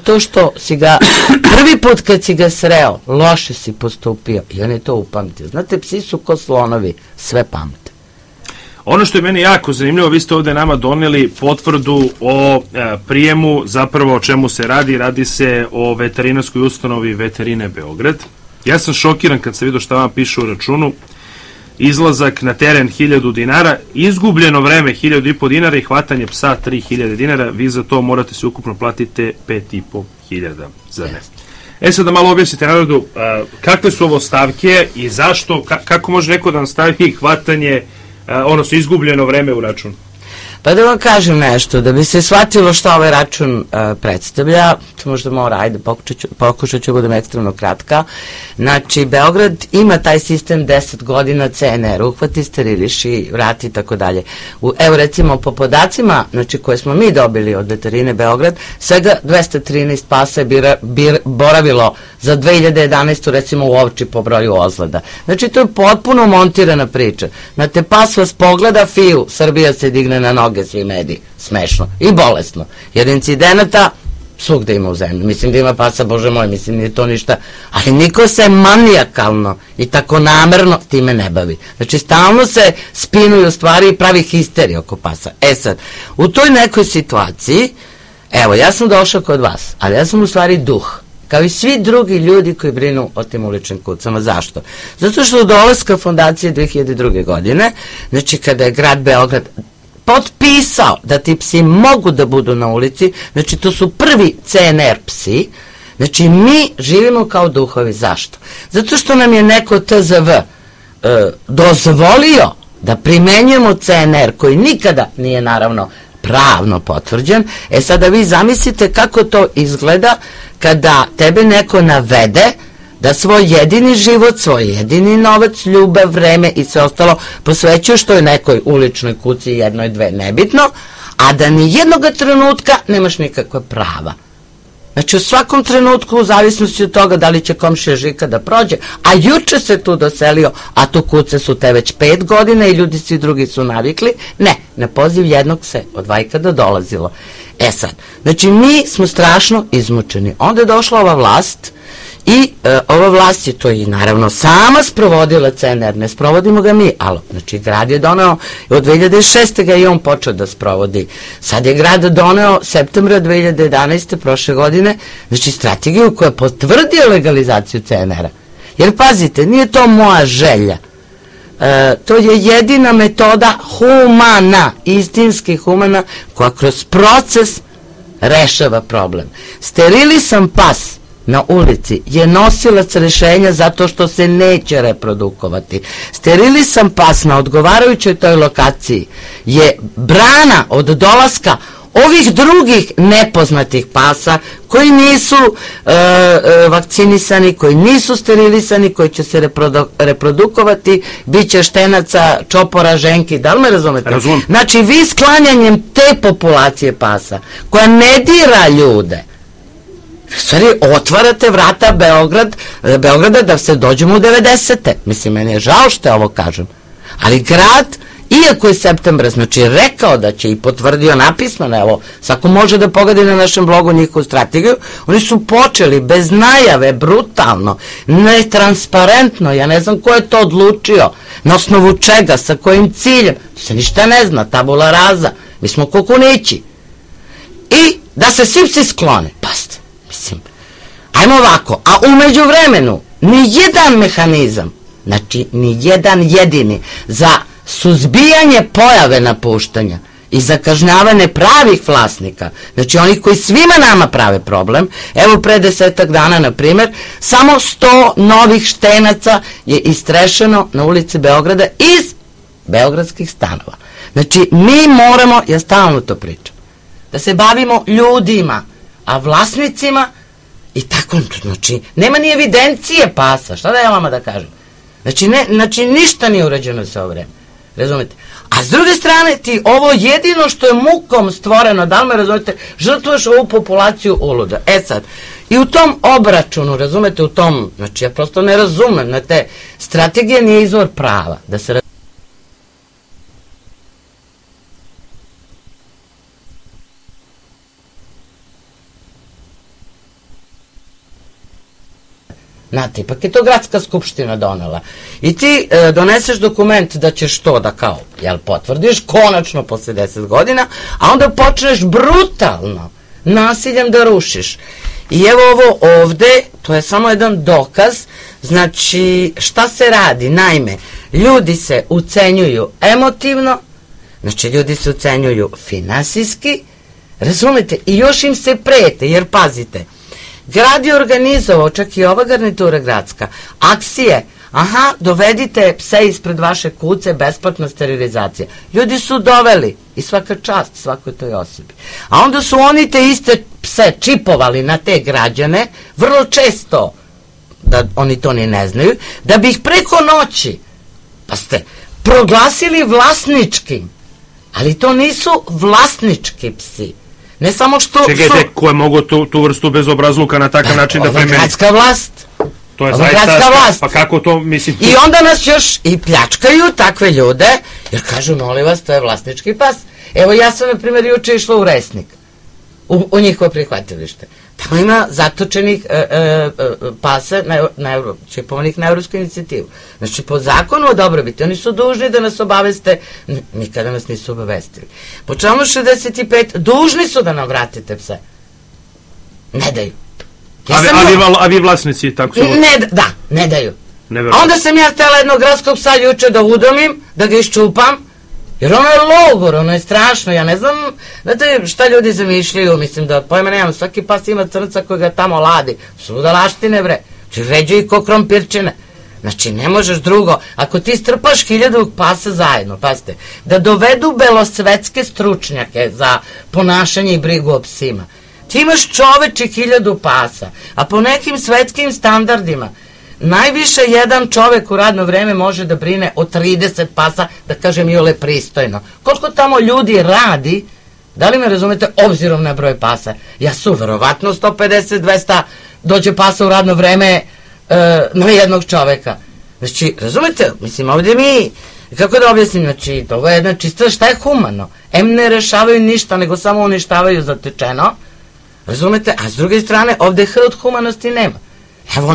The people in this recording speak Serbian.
to što si ga, prvi put kad si ga sreo, loše si postupio i on je to upamtio. Znate, psi su ko slonovi, sve pamte. Ono što je meni jako zanimljivo, vi ste ovde nama doneli potvrdu o e, prijemu, zapravo o čemu se radi, radi se o veterinarskoj ustanovi Veterine Beograd. Ja sam šokiran kad sam vidio šta vam piše u računu, izlazak na teren 1000 dinara, izgubljeno vreme 1000 i po dinara i hvatanje psa 3000 dinara, vi za to morate se ukupno platite 5500 za ne. E sad da malo objasnite narodu, kakve su ovo stavke i zašto, ka, kako može neko da nam stavi hvatanje, a, odnosno izgubljeno vreme u račun? Pa da vam kažem nešto, da bi se shvatilo šta ovaj račun uh, predstavlja, to možda mora, ajde, pokušat ću, pokušat ću budem ekstremno kratka. Znači, Beograd ima taj sistem 10 godina CNR, uhvati, steriliši, vrati i tako dalje. U, evo recimo po podacima, znači koje smo mi dobili od veterine Beograd, svega 213 pasa je bira, bir, boravilo za 2011. recimo u ovči po broju ozleda. Znači, to je potpuno montirana priča. Znate, pas vas pogleda, fiju, Srbija se digne na noge, svi mediji. Smešno i bolesno. Jer incidenata svugde ima u zemlji. Mislim da ima pasa, bože moj, mislim nije to ništa. Ali niko se manijakalno i tako namerno time ne bavi. Znači, stalno se spinuju stvari i pravi histerija oko pasa. E sad, u toj nekoj situaciji, evo, ja sam došao kod vas, ali ja sam u stvari duh kao i svi drugi ljudi koji brinu o tim uličnim kucama. Zašto? Zato što od dolaska fondacije 2002. godine, znači kada je grad Beograd potpisao da ti psi mogu da budu na ulici, znači to su prvi CNR psi, znači mi živimo kao duhovi. Zašto? Zato što nam je neko TZV e, dozvolio da primenjujemo CNR koji nikada nije naravno pravno potvrđen. E sada vi zamislite kako to izgleda kada tebe neko navede da svoj jedini život, svoj jedini novac, ljubav, vreme i sve ostalo posvećuješ toj nekoj uličnoj kući, jednoj, dve, nebitno, a da ni jednog trenutka nemaš nikakva prava. Znači u svakom trenutku u zavisnosti od toga da li će komšija Žika da prođe, a juče se tu doselio, a tu kuce su te već pet godina i ljudi svi drugi su navikli, ne, na poziv jednog se od vajkada dolazilo. E sad, znači mi smo strašno izmučeni. Onda je došla ova vlast i e, ova vlast je to i naravno sama sprovodila CNR, ne sprovodimo ga mi, ali znači grad je doneo, od 2006. ga i on počeo da sprovodi. Sad je grad doneo septembra 2011. prošle godine, znači strategiju koja potvrdio legalizaciju CNR-a. Jer pazite, nije to moja želja, E, to je jedina metoda humana, istinski humana, koja kroz proces rešava problem. Sterilisan pas na ulici je nosilac rešenja zato što se neće reprodukovati. Sterilisan pas na odgovarajućoj toj lokaciji je brana od dolaska ovih drugih nepoznatih pasa koji nisu e, e, vakcinisani, koji nisu sterilisani, koji će se reprodu, reprodukovati, bit će štenaca, čopora, ženki, da li me razumete? Razumem. Znači vi sklanjanjem te populacije pasa, koja ne dira ljude, stvari otvarate vrata Beograd, Beograda da se dođemo u 90. Mislim, meni je žao što ovo kažem. Ali grad iako je septembra, znači rekao da će i potvrdio napismano, evo, svako može da pogodi na našem blogu njihovu strategiju, oni su počeli bez najave, brutalno, netransparentno, ja ne znam ko je to odlučio, na osnovu čega, sa kojim ciljem, to se ništa ne zna, tabula raza, mi smo kukunići. I da se svi psi sklone, paste, mislim, ajmo ovako, a umeđu vremenu, ni jedan mehanizam, znači ni jedan jedini, za suzbijanje pojave napuštanja i za kažnjavanje pravih vlasnika, znači onih koji svima nama prave problem, evo pre desetak dana, na primer, samo 100 novih štenaca je istrešeno na ulici Beograda iz beogradskih stanova. Znači, mi moramo, ja stalno to pričam, da se bavimo ljudima, a vlasnicima i tako, znači, nema ni evidencije pasa, šta da ja vama da kažem? Znači, ne, znači ništa nije urađeno sa ovo vreme. Razumete? A s druge strane ti ovo jedino što je mukom stvoreno, da li me razumete, žrtvuješ ovu populaciju uluda. E sad, i u tom obračunu, razumete, u tom, znači ja prosto ne razumem, na te strategije nije izvor prava, da se Znate, ipak je to gradska skupština donela. I ti e, doneseš dokument da ćeš to da kao, jel, potvrdiš, konačno posle 10 godina, a onda počneš brutalno nasiljem da rušiš. I evo ovo ovde, to je samo jedan dokaz, znači šta se radi? Naime, ljudi se ucenjuju emotivno, znači ljudi se ucenjuju finansijski, razumete, i još im se prete, jer pazite, grad je organizovao, čak i ova garnitura gradska, akcije, aha, dovedite pse ispred vaše kuce, besplatna sterilizacija. Ljudi su doveli i svaka čast svakoj toj osobi. A onda su oni te iste pse čipovali na te građane, vrlo često, da oni to ni ne znaju, da bi ih preko noći, pa ste, proglasili vlasničkim. Ali to nisu vlasnički psi. Ne samo što Čekajte, su... ko je mogo tu, tu vrstu bezobrazluka na takav način da primeni? gradska vlast. To je zaista... gradska vlast. Pa kako to, mislim... I onda nas još i pljačkaju takve ljude, jer kažu, molim vas, to je vlasnički pas. Evo, ja sam, na primjer, juče išla u Resnik, u, u njihovo prihvatilište. Tamo ima zatočenih e, e, e, pasa na, na Euro, čipovanih na Evropsku inicijativu. Znači, po zakonu o dobrobiti, oni su dužni da nas obaveste, nikada nas nisu obavestili. Po članu 65, dužni su da nam vratite pse. Ne daju. Ja a, a, vi, a vi vlasnici, tako su... ne, da- ne daju. A Neverovatno. onda sam ja htjela jednog gradskog psa juče da udomim, da ga iščupam, jer ono je logor, ono je strašno, ja ne znam, znate šta ljudi zamišljaju, mislim da pojma nemam, svaki pas ima crnca koji ga tamo ladi, su budalaštine bre, znači i ko krompirčine. Znači, ne možeš drugo. Ako ti strpaš hiljadu pasa zajedno, pazite, da dovedu belosvetske stručnjake za ponašanje i brigu o psima, ti imaš čoveče hiljadu pasa, a po nekim svetskim standardima, najviše jedan čovek u radno vreme može da brine o 30 pasa, da kažem i ole pristojno. Koliko tamo ljudi radi, da li me razumete, obzirom na broj pasa? Ja su verovatno 150-200 dođe pasa u radno vreme e, na jednog čoveka. Znači, razumete, mislim, ovdje mi, kako da objasnim, znači, ovo je jedna čista, šta je humano? M ne rešavaju ništa, nego samo uništavaju zatečeno, razumete, a s druge strane, ovde H od humanosti nema. Evo,